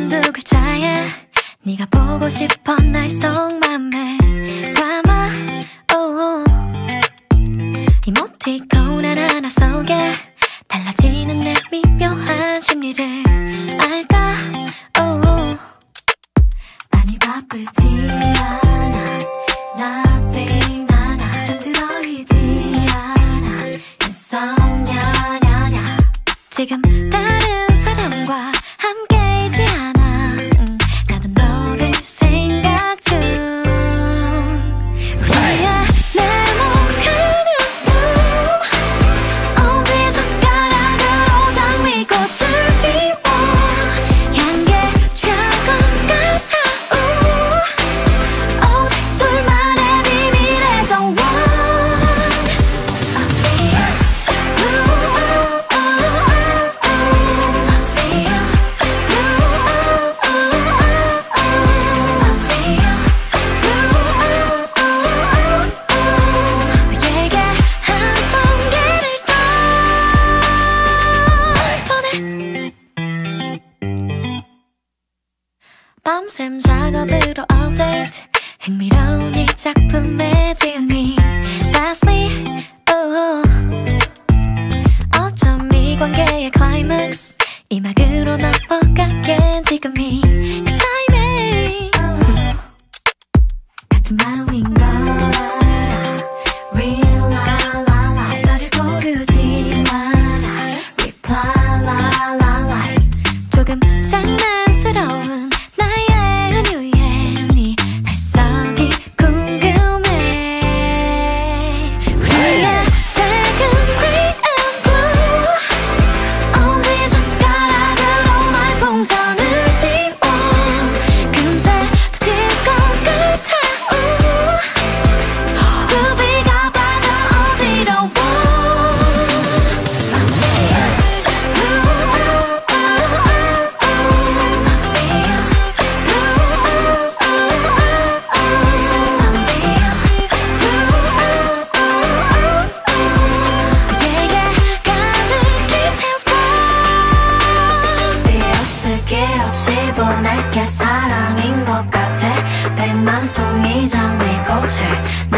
없는 두 글자에 네가 보고 싶어 날 속맘에 담아. 오우. 이모티콘 하나하나 속에 달라지는 내 미묘한 심리를 알까? 오우. 많이 바쁘지 않아. Nothing 많아. 잠들어 있지 않아. Insomnia 지금 다 밤샘 작업으로 업데이트 흥미로운 이 작품의 진이 That's me, oh. oh, oh. 내게 사랑인 것 같아. 백만 송이 장미꽃을